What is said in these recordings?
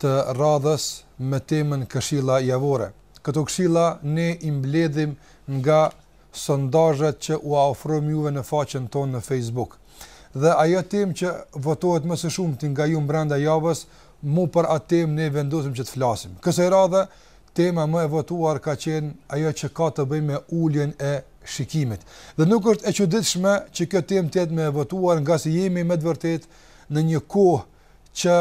të radhës me temën Këshilla javore. Këto këshilla ne i mbledhim nga sondazhet që ua ofrojmë juve në faqen tonë në Facebook. Dhe ajo temë që votohet më së shumti nga ju brenda javës, mu për atë temë ne vendosim që të flasim. Kësaj radhe, tema më e votuar ka qenë ajo që ka të bëjë me uljen e shikimit. Dhe nuk është e çuditshme që kjo temë të jetë më e votuara, ngase jemi me të vërtetë në një kohë që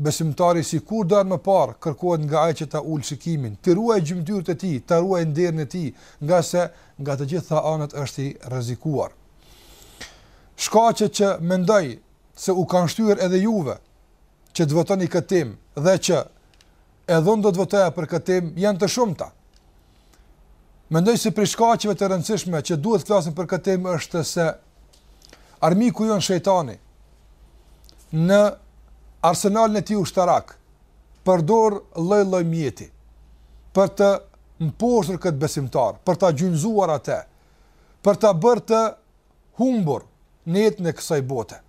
Besimtari si kurdoherë më parë kërkohet nga ai që ta ulë shikimin, t'i ruajë gjymtyrët e tij, ta ruajë nderin e tij, ngase nga të gjitha anët është i rrezikuar. Shkaqet që mendoj se u kanë shtyrë edhe juve që të votoni këtë temë dhe që edhe unë do të votoja për këtë temë, janë të shumta. Mendoj se prej shkaqeve të rëndësishme që duhet të flasim për këtë temë është se armiku jonë shejtani në arsenalin e tij ushtarak përdor lloj-lloj mjeti për të mposhtur këtë besimtar, për ta gjunjëzuar atë, për ta bërë të humbur në jetën e kësaj bote.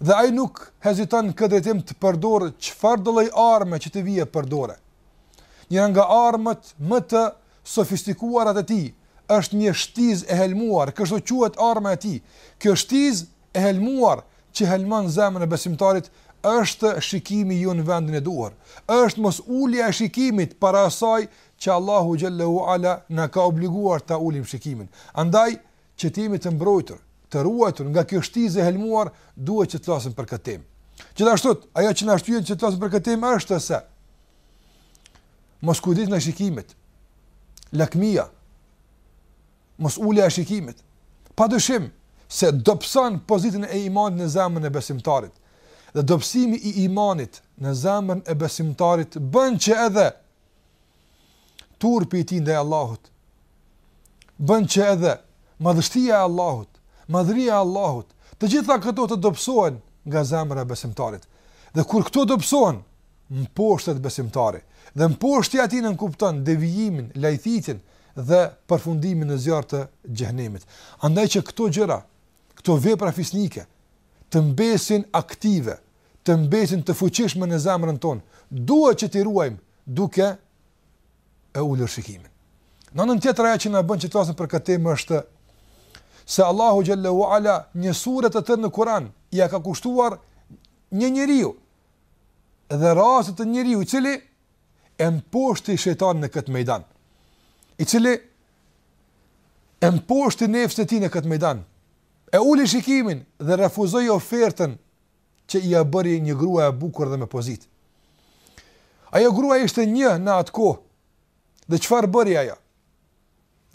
Dhe ai nuk heziton në këtë drejtim të përdorë çfarëdo lloj arme që t'i vijë përdore. Njëra nga armët më të sofistikuara të tij është një shtizë e helmuar, kështu quhet arma e tij. Kjo shtizë e helmuar që helmon zemrën e besimtarit është shikimi jo në vendin e duhur. Është mosulja e shikimit para asaj që Allahu xhele ue ala na ka obliguar ta ulim shikimin. Andaj Që të jemi të mbrojtur, të ruajtur nga kjo shtizë e helmuar, duhet që të flasim për këtë temë. Gjithashtu, ajo që na shtyn që të flasim për këtë temë është se moskujdesi ndaj shikimit. Lakmia. Mosulja e shikimit. Pa dyshim se dobëson pozitën e imanit në zemrën e besimtarit. Dhe dobësimi i imanit në zemrën e besimtarit bën që edhe Turpi i tij ndaj Allahut bën që edhe madhështia e Allahut, madhëria e Allahut, të gjitha këto të dobësohen nga zemra e besimtarit. Dhe kur këto dobësohen, mposhtet besimtari. Dhe mposhtja e tij nënkupton devijimin, lajthitjen dhe përfundimin në zjarr të xhehenemit. Andaj që këto gjëra, këto vepra fisnike të mbesin aktive, të mbesin të fuqishme në zemrën tonë, duhet që t'i ruajmë duke e ulur shikimin. Në anën tjetër ajo që na bën që të flasim për këtë temë është se Allahu xhele ue ala një sure të tërë në Kur'an i ka kushtuar një njeriu dhe rastit të një njeriu i cili e mposhti shejtanin në këtë mejdan i cili e mposhti nefsin e tij në këtë mejdan e uli shikimin dhe refuzoi ofertën që ia bëri një grua e bukur dhe me pozitë. Ajo grua ishte një në atë kohë. Dhe çfarë bëri ajo?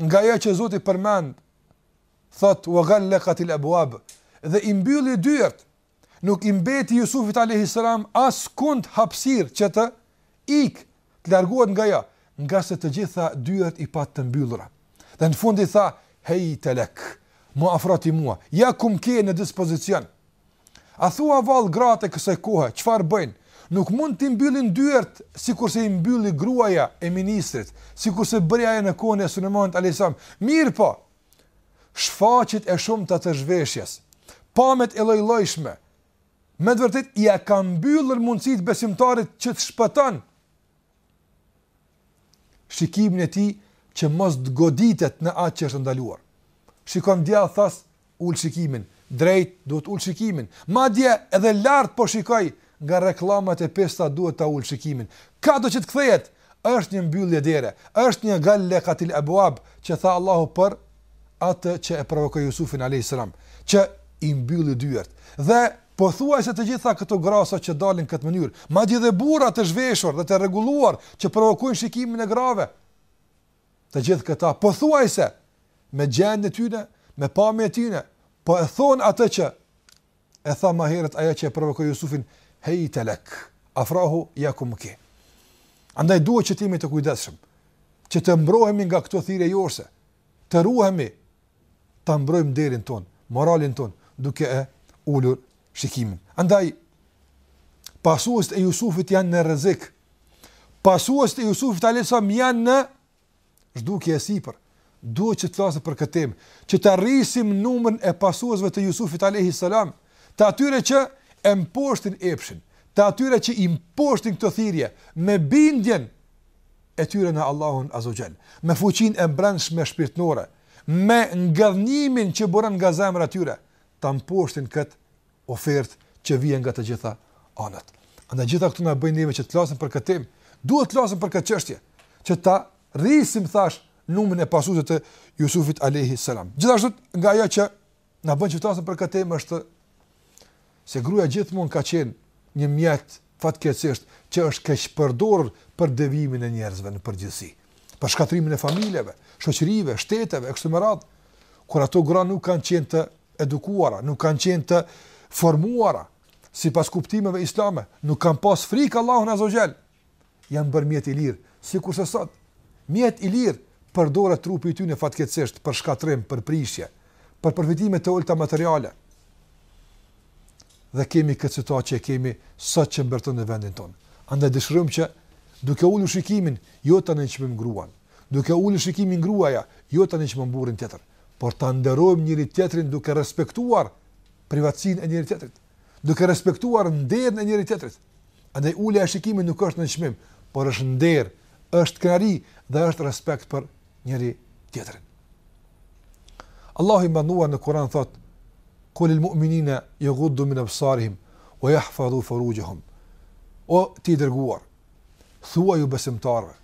Nga ajo që Zoti përmend, thot wa ghallaqat al abwab, dhe i mbylli dyert. Nuk i mbeti Jusufit alayhis salam askund hapësirë që të ik Të largohet nga ajo, ngase të gjitha dyert i pat të mbyllura. Dhe në fund i tha, Hejte lek, m'u afro ti mua, ja ku më ke në dispozicion. A thua vallë gratë e kësaj kohe, çfarë bëjnë? Nuk mund t'i mbyllin dyert, sikurse i mbylli gruaja e ministrit, sikurse bëri ajo në kohën e Sulejmanit alejhi selam. Mirëpo, shfaqjet e shumta të zhveshjes, pamjet e lloj-llojshme, me të vërtet ia ka mbyllur mundësit besimtarit që të shpëton shikimin e tij që mos të goditet në atë që është ndaluar. Shikon djathtas ul shikimin, drejt duhet ul shikimin. Madje edhe lart po shikoi nga reklamat e pista duhet ta ul shikimin. Kado që të kthehet është një mbyllje dere, është një gallekatil abwab që tha Allahu për atë që e provokoi Jusufin alejhi selam, që i mbylli dyert. Dhe pothuajse të gjitha këto gra sot që dalin këtë mënyrë, madje edhe burra të zhveshur dhe të rregulluar që provokojnë shikimin e grave. Të gjithë këta pothuajse me gjendjen e tyre, me pamjen e tyre, po e thon atë që E tha më herët ajo që e provokoi Jusufin, Hejte lek, afrohu, ja ku më ke. Andaj duhet që t'jemi të kujdesshëm, që të mbrohemi nga këto thirrje joshëse, të ruhemi, ta mbrojmë nderin ton, moralin ton, duke e ulur shikimin. Andaj pasuesit e Jusufit janë në rrezik. Pasuesit e Jusufit alayhis salam janë në zhdukje e sipër, duhet që të flasim për këtë temë, që ta rrisim numrin e pasuesve të Jusufit alayhi salam, të atyre që e mposhtin epshin, të atyre që i mposhtin këto thirrje me bindjen e tyre në Allahun azze ue xhel, me fuqinë e brendshme shpirtënore, me ngadhnjimin që buron nga zemra e tyre, ta mposhtin këtë ofertë që vjen nga të gjitha anët. Andaj gjitha këto na bëjnë neve që të flasim për këtë temë. Duhet të flasim për këtë çështje, që ta rrisim thash numrin e pasuesve të Jusufit alayhi salam. Gjithashtu nga ajo që na bën që të flasim për këtë temë është se gruaja gjithmonë ka qenë një mjet fatkeqësisht, që është keqpërdorur për devijimin e njerëzve në përgjithësi, për shkatërrimin e familjeve, shoqërive, shteteve e kështu me radhë, kur ato gra nuk kanë qenë të edukuara, nuk kanë qenë të formuara sipas kuptimeve islame, nuk kanë pas frikë Allahun azze ue xhel. Janë bërë mjet i lirë, sikurse sot mjet i lirë përdoret trupi i tyre fatkeqësisht për shkatërrim, për prishje, për përfitime të ulëta materiale. Dhe kemi këtë situatë që e kemi sot që mbretëron në vendin tonë. Andaj dëshirojmë që duke ulur shikimin, jo ta nënçmojmë gruan. Duke ulur shikimin gruaja, jo ta nënçmojmë burrin tjetër, por ta nderojmë njëri tjetrin duke respektuar privatësinë e njëri tjetrit, duke respektuar nderin e njëri tjetrit. Andaj ulja e shikimit nuk është nënçmim, por është nder, është krenari dhe është respekt për njëri tjetrin. Allahu i madhëruar në Kur'an thotë: "Kul lil mu'minina yaghuddu min absarihim wa yahfazu furujahum." O ti i dërguar, thuaju besimtarëve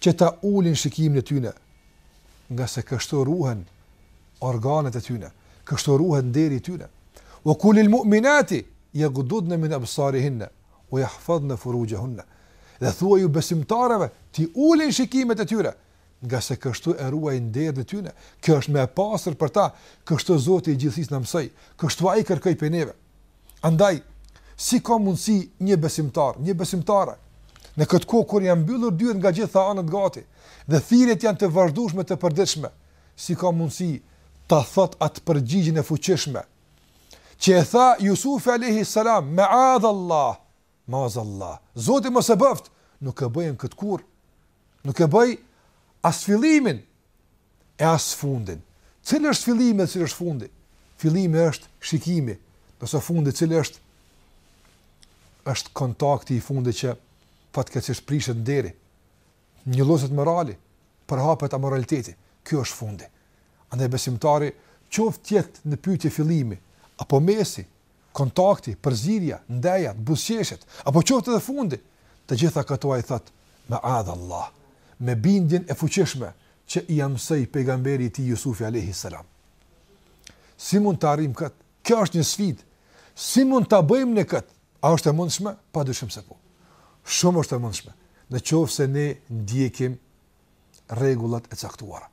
që ta ulin shikimin e tyre, ngase kështu ruhen organet e tyre, kështu ruhet nderi i tyre. Ue kul lil mu'minati jagdudne min ebsarihinne ue jahfadhne furuxhehunne. Dhe thuaju besimtareve, t'i ulin shikimet e tyre, ngase kështu e ruajnë nderin e tyre, kjo është me e pastër për ta, kështu Zoti i gjithësisë na mësoi, kështu ai kërkoi prej neve. Andaj, si ka mundësi një besimtar, një besimtare, në këtë kohë kur janë mbyllur dyert nga gjitha anët gati dhe thirrjet janë të vazhdueshme të përditshme, si ka mundësi ta thotë atë përgjigjen e fuqishme që e tha Jusufi alejhi selam meadhallah meadhallah Zoti mos e bëftë nuk e bëj unë këtë kurrë nuk e bëj as fillimin e as fundin cili është fillimi dhe cili është fundi fillimi është shikimi ndërsa fundi cili është është kontakti i fundit që fatkeqësisht prishet nderi njolloset morali, përhapet amoraliteti, ky është fundi. Andaj besimtari, qoftë jetë në pyetje fillimi apo mesi, kontakti, përzierja, ndejat, buzëqeshjet, apo qoftë edhe fundi, të gjitha këto ai thotë ma'adallah, me bindjen e fuqishme që ia mësoi pejgamberi i tij Jusufi alejhi selam. Si mund të arrijmë këtë? Kjo është një sfidë. Si mund ta bëjmë ne këtë? A është e mundshme? Padyshim se po. Shumë është e mundshme. Në qoftë se ne ndjekim rregullat e caktuara,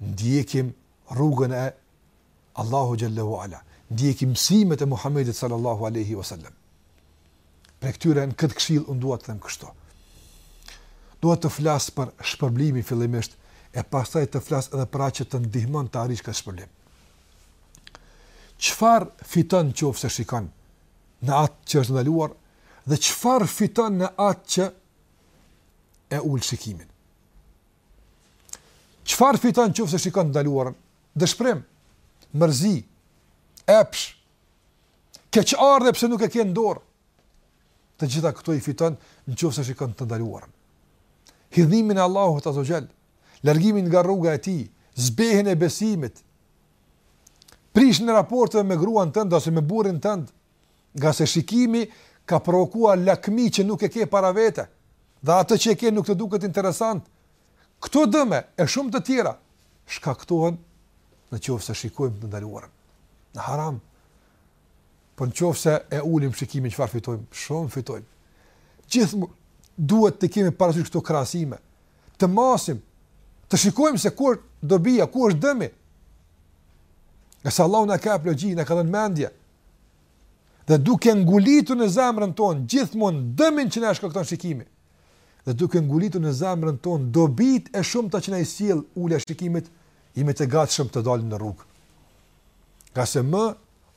ndjekim rrugën e Allahu xhel-le ue ala, ndjekim mësimet e Muhamedit sallallahu alaihi wasallam. Prej këtyre në këtë këshillë unë dua të them kështu. Dua të flas për shpërblimin fillimisht e pastaj të flas edhe për atë që të ndihmon të arrish këtë shpërblim. Çfarë fiton në qoftë se shikon në atë që është e ndaluar dhe çfarë fiton në atë që e ul shikimin? Çfarë fiton në qoftë se shikon të ndaluarën? Dëshpërim, mërzi, epsh, keqardhje pse nuk e ke në dorë. Të gjitha këto i fiton në qoftë se shikon të ndaluarën. Hidhërimin e Allahut azze ue xhel, largimin nga rruga e tij, zbehjen e besimit, prishjen e raporteve me gruan tënde ose me burrin tënd, nga se shikimi ka provokuar lakmi që nuk e ke për vete, dhe atë që e ke nuk të duket interesant. Këto dëme e shumë të tjera shkaktohen në qoftë se shikojmë të ndaluarën. Në haram, por po në qoftë se e ulim shikimin çfarë fitojmë, shumë fitojmë. Gjithë duhet t'i kemi parasysh këto krahasime, të masim, të shikojmë se ku është dobia, ku është dëmi. Ngase Allahu na ka dhënë logjikë, na ka dhënë mendje. Dhe duke ngulitu në zemrën tonë, gjithmonë dëmin që na e shkakton shikimi. Dhe duke ngulitur në zemrën tonë, dobitë e shumta që na i sjell ulja e shikimit, jemi të gatshëm të dalim në rrugë. Ngase më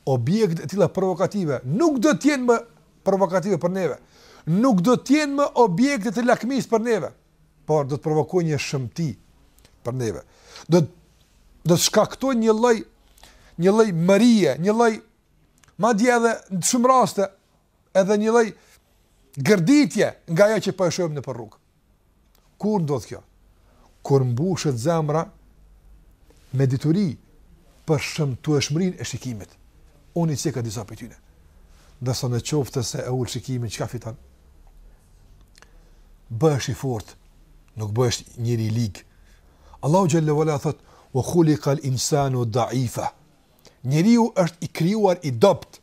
objekte të tilla provokative, nuk do të jenë më provokative për neve, nuk do të jenë më objekte të lakmisë për neve, por do të provokojnë një shëmti për neve. Do, do të shkaktojnë një lloj, një lloj mërie, një lloj, madje edhe në shumë raste, edhe një lloj gërditje nga ajo që po e shohim nëpër rrugë. Kur ndodh kjo? Kur mbushet zemra me dituri për shëmtueshmërinë e shikimit. Unë i ceka disa prej tyne. Ndërsa në qoftë se e ul shikimin, çka fiton? Bëhesh i fort, nuk bëhesh njeri i lig. Allahu xhel-le ue ala thotë, ue khulikal insanu daifa. Njeriu është i krijuar i dobët.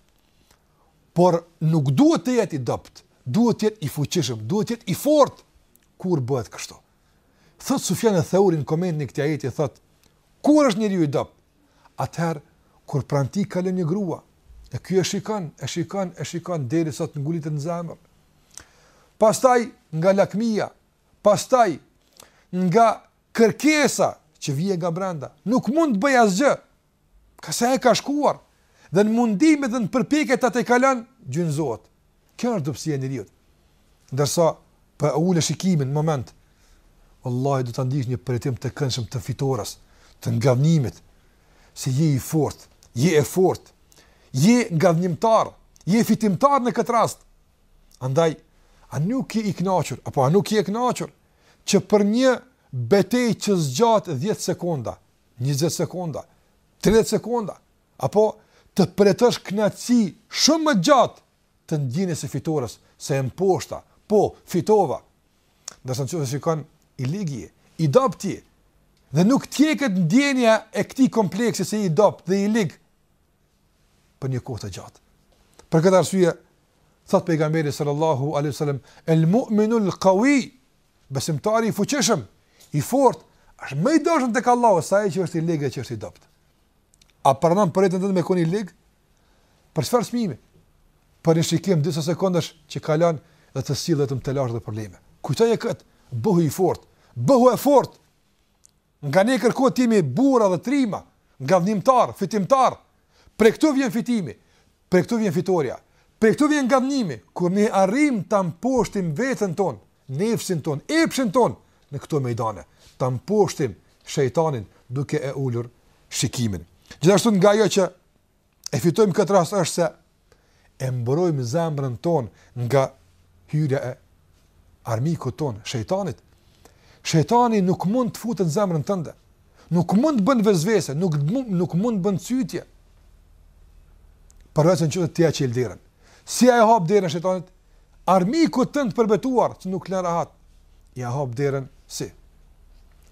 Por nuk duhet të jetë i dobët, duhet të jetë i fuqishëm, duhet të jetë i fortë kur bëhet kështu. Thotë Sufjan Theuri në komentin e këtij ajeti thotë, kur është njeriu i dobët? Atëherë kur pranë tij kalon një grua, e ky e shikon, e shikon, e shikon derisa t'i ngulitet në zemër. Pastaj nga lakmia, pastaj nga kërkesa që vjen nga brenda, nuk mund të bëjë asgjë. Ngase e ka shkuar dhe në mundimet dhe në përpjekjet ta tejkalojë, gjunjëzohet. Kjo është dobësia e njeriut. Ndërsa po e ule shikimin në moment, wallahi do ta ndiesh një përjetim të këndshëm të fitores, të ngadhnimit, se je i fortë, je e fortë, je ngadhnimtar, je fitimtar në këtë rast. Andaj a nuk je i kënaqur apo a nuk je e kënaqur që për një betejë që zgjat 10 sekonda, 20 sekonda, 30 sekonda, apo të përjetosh kënaqësi shumë më gjatë të ndjenjës së fitores, se e mposhta, po fitova. Ndërsa nëse e shikon i ligi, i dobëti dhe nuk të hiqet ndjenja e këtij kompleksi se je i dobët dhe i lig, për një kohë të gjatë. Për këtë arsye thot pejgamberi sallallahu alaihi wasallam el mu'minu el qawi besimtari i fuqishëm i fortë është më i dashur tek Allahu sa ai që është i lig që është i dobët. A pranon për vete me kon i lig? Për çfarë çmimi? Për një shikim disa sekondësh që kalon dhe të sillet të telashe dhe probleme. Kujtoje kët, bëhu i fortë, bëhu e fortë. Nga ne kërkohet të jemi burra dhe trima, ngadhnimtarë, fitimtarë. Prej këtu vjen fitimi, prej këtu vjen fitorja, prej këtu vjen ngadhnimi, kur ne arrijmë ta mposhtim veten tonë, nefsin tonë, epshin tonë në këto mejdane, ta mposhtim shejtanin duke e ulur shikimin. Gjithashtu nga ajo që e fitojmë këtë rast është se e mbrojmë zemrën tonë nga hyrja e armikut tonë, shejtanit. Shejtani nuk mund të futet në zemrën tënde. Nuk mund të të bën vesvese, nuk nuk mund të të bën cytje. Përveç në qoftë se ia çel derën. Si ia hap derën shejtanit? Armikut tënd të përbetuar, që nuk të lën rahat. Ia hap derën si?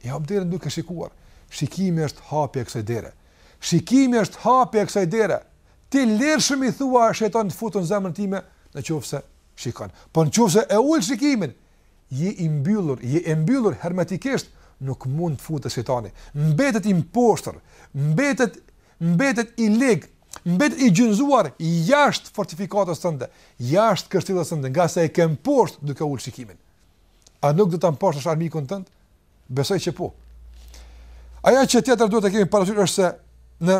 Ia hap derën duke shikuar. Shikimi është hapja e kësaj dere. Shikimi është hapja e kësaj dere. Ti lirshëm i thua shejtanit futu në zemrën time, në qoftë se shikon. Po në qoftë se e ul shikimin, je i mbyllur, je e mbyllur hermetikisht, nuk mund të futet shejtani. Mbetet i mposhtur, mbetet mbetet i lig, mbetet i gjunjëzuar jashtë fortifikatës tënde, jashtë kështjellës tënde, ngase e ke mposht duke ul shikimin. A nuk do ta mposhtësh armikun tënd? Besoj që po. Ajo që tjetër duhet të kemi parasysh është se në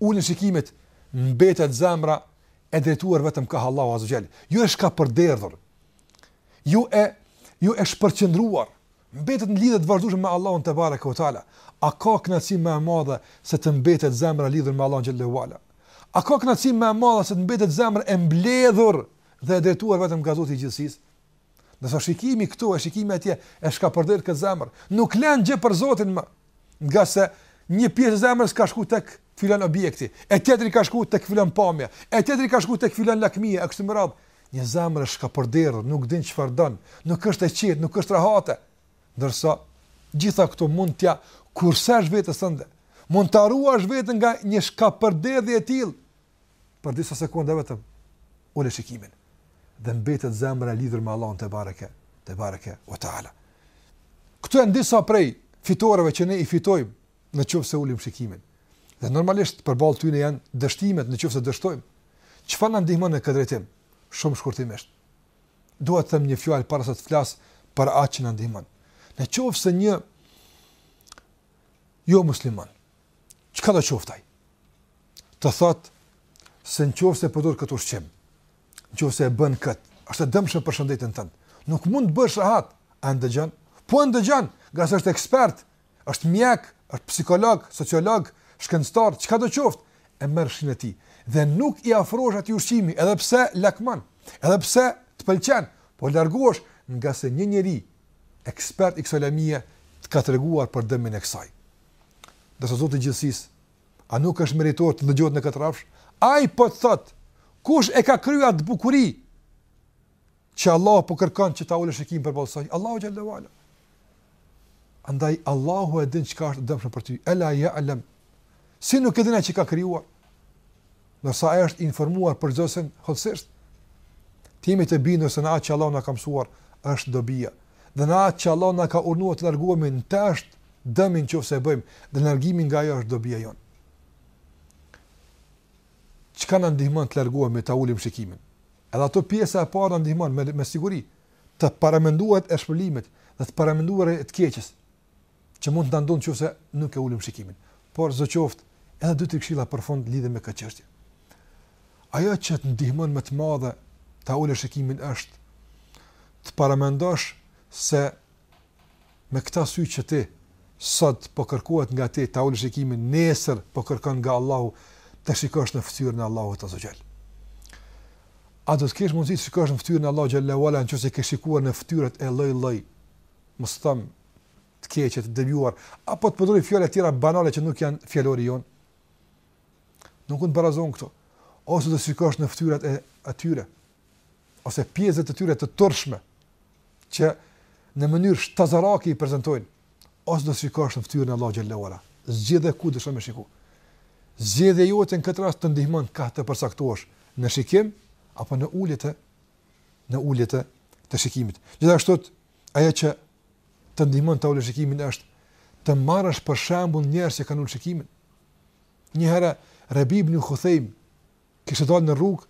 uljen e shikimit mbetet zemra e drejtuar vetëm ka Allahu Azza Jall. Jo e shkapërderdhur. Jo e jo e shpërqendruar. Mbetet në lidhje të vazhdueshme me Allahun tebareke ue teala. A ka kënaqësi më e madhe se të mbetet zemra lidhur me Allahun xhel-le ue ala? A ka kënaqësi më e madhe se të mbetet zemra e mbledhur dhe e drejtuar vetëm nga Zoti i gjithësisë? Ndërsa shikimi këtu e shikimi atje e shkapërderdh këtë zemër, nuk lën gjë për Zotin më. Ngase një pjesë e zemrës ka shku tek filan objekti, e tjetri ka shku tek filan pamja, e tjetri ka shku tek filan lakmia e kështu me radhë. Një zemër e shkapërderdhur, nuk din çfarë don, nuk është e qetë, nuk është rehate. Ndërsa gjithë këto mund t'ja kursesh vetes tënde. Mund ta ruash veten nga një shkapërderdhje e tillë për disa sekonda vetëm ule shikimin dhe mbetet zemra e lidhur me Allahun tebareke tebareke ue teala. Këto janë disa prej fitoreve që ne i fitojmë në qoftë se ulim shikimin. Dhe normalisht përballë tyre janë dështimet në qoftë se dështojmë. Çfarë na ndihmon në këtë drejtim? Shumë shkurtimisht. Dua të them një fjalë para se të flas për atë që na ndihmon. Në qoftë se një jomusliman çka do qoftë ai. Të thotë se në qoftë se e përdor këtë ushqim, në qoftë se e bën kët, është e dëmshëm për shëndetin tënd. Nuk mund të bëhesh rahat, a ndëgjon? Po ndëgjon, ngase është ekspert, është mjek, është psikolog, sociolog, shkencëtar, çka do qoftë, e merr fshin e tij dhe nuk i afrohesh atij ushqimi, edhe pse lakmon, edhe pse të pëlqen, po largohesh ngase një njeri ekspert i kësaj të ka treguar për dëmin e kësaj. Ndërsa Zoti i Gjithësisë, a nuk është meritor të ndëgjohet në këtë rrafsh? Ai po thotë, kush e ka krijuar atë bukuri që Allahu po kërkon që ta ulësh shikimin përballë saj? Allahu xhelle ve ala. Andaj Allahu e din çka është e dëmshme për ty. Ela ya'lam. Si nuk e di ai që ka krijuar? Nëse ai është i informuar për gjithçka hollësisht, të jemi të bindur se në atë që Allahu na ka mësuar është dobia. Dhe në atë që Allahu na ka urdhëruar të largohemi në të është dëmi nëse e bëjmë, dhe largimi nga ajo është dobia jonë. Çka na ndihmon të largohemi ta ulim shikimin? Edhe ato pjesa e parë na ndihmon me me siguri të paramenduarit e shpërblimit dhe të paramenduarit e të keqes. që mund të na ndodhë në qoftë se nuk e ulim shikimin. Por sidoqoftë, edhe dy tri këshilla për fund lidhur me këtë çështje. Ajo që të ndihmon me të madhe ta ulësh shikimin është të paramendosh se me këta sy që ti sot po kërkohet nga ti ta ulësh shikimin, nesër po kërkon nga Allahu të shikosh në fytyrën e Allahut azze ve xhel. A do të kesh mundësi të shikosh në fytyrën e Allahut xhelle ve ala nëse ke shikuar në fytyrat e lloj-lloj mos të them të keqe, të devijuar, apo të përdoroj fjalë të tjera banale që nuk janë fjalori jonë. Nuk mund të barazohen këto. Ose do të shikosh në fytyrat e atyre, ose pjesët e tyre të turpshme, që në mënyrë shtazarake i prezentojnë, ose do të shikosh në fytyrën e Allahut xhelle ve ala. Zgjidhe ku dëshiron me shiku. Zgjedhja jote në këtë rast të ndihmon që të përcaktohesh në shikim, apo në ulje të në ulje të të shikimit. Gjithashtu ajo që të ndihmon ta ulësh shikimin është të marrësh për shembull njerëz që kanë ulë shikimin. Një herë Rabi ibn Khuthaym kishte dalë në rrugë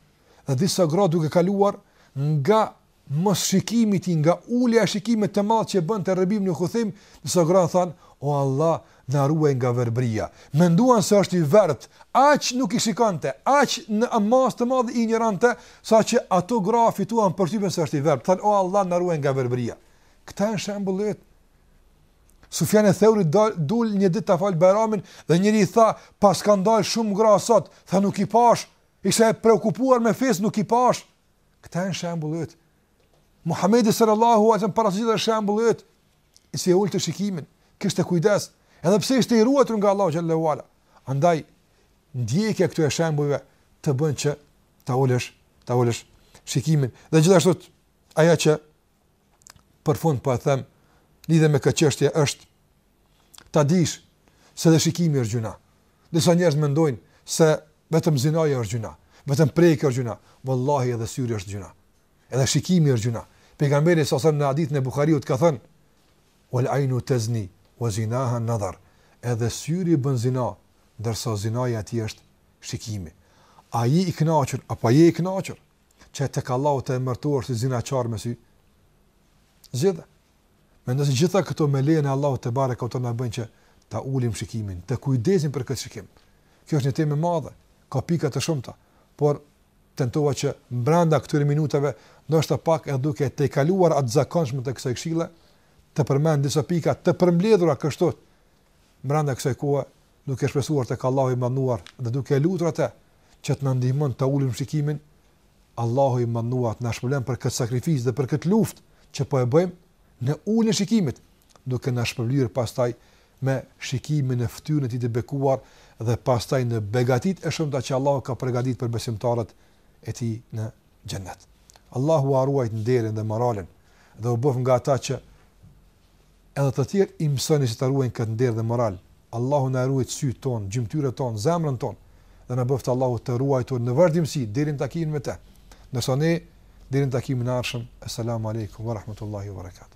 dhe disa gra duke kaluar nga mosshikimi i tij, nga ulja e shikimit të madh që bënte Rabi ibn Khuthaym, disa gra thanë, "O Allah, Na ruaj nga verbëria. Menduan se është i verbtë, aq nuk i shikonte, aq në masë të madhe i injoronte, sa që ato gra fituan përshtypjen se është i verbtë. Thanë, O Allah, na ruaj nga verbëria. Këta janë shembujt. Sufjan Theuriu dul një ditë ta falë Bajramin dhe njëri i tha, paskan dalë shumë gra sot, tha nuk i pashë, isha i preokupuar me veten, nuk i pashë. Këta janë shembujt. Muhammedi sallallahu alejhi ve selem para së gjithash shembulli yt. i si e ulte shikimin, kishte kujdes, edhe pse ishte i ruajtur nga Allahu xhelle ue ala. Andaj, ndjekja e këtyre shembujve të bën që ta ulësh, ta ulësh shikimin. Dhe gjithashtu, ajo që për fund po e them, lidhur me këtë çështje është, ta dish se dhe shikimi është gjynah. Disa njerëz mendojnë se vetëm zinaja është gjynah, vetëm prekja është gjynah, vallahi edhe syri është gjynah. Edhe shikimi është gjynah. Pejgamberi sa sa në hadithin e Buhariut ka thënë: "Wal aynu tazni wa zinaha an-nadhar." Edhe syri bën zina, ndërsa zinaja e tij është shikimi. A je i kënaqur apo je e kënaqur që tek Allahu të emërtohesh si zinaçar me sy? Zgjidh. Mendoj se të gjitha këto me lejen e Allahut tebareke ue teala na bën që ta ulim shikimin, të kujdesemi për këtë shikim. Kjo është një temë e madhe, ka pika të shumta, por Tentova që brenda këtyre minutave, ndoshta pak edhe duke e tejkaluar atë të zakonshmen të kësaj këshille, të përmend disa pika të përmbledhura kështu brenda kësaj kohe, duke shpresuar tek Allahu i madhëruar dhe duke lutur atë që të na ndihmon ta ulim shikimin, Allahu i madhëruar të na shpërblen për këtë sakrificë dhe për këtë luftë që po e bëjmë në uljen e shikimit, duke na shpërblyer pastaj me shikimin në fytyrën e tij të bekuar dhe pastaj në begatitë e shumta që Allahu ka përgatitur për besimtarët e tij në xhennet. Allahu ua ruajtë nderin dhe moralin dhe u bëftë nga ata që edhe të tjerët i mësoni si ta ruajnë këtë nder dhe moral. Allahu na ruajtë sytë tanë, gjymtyrët tona, zemrën tonë dhe na bëftë Allahu të ruajtur në vazhdimësi deri në takimin me të. Ndërsa ne deri në takimin e ardhshëm, asalamu alaykum wa rahmatullahi wa barakatuh.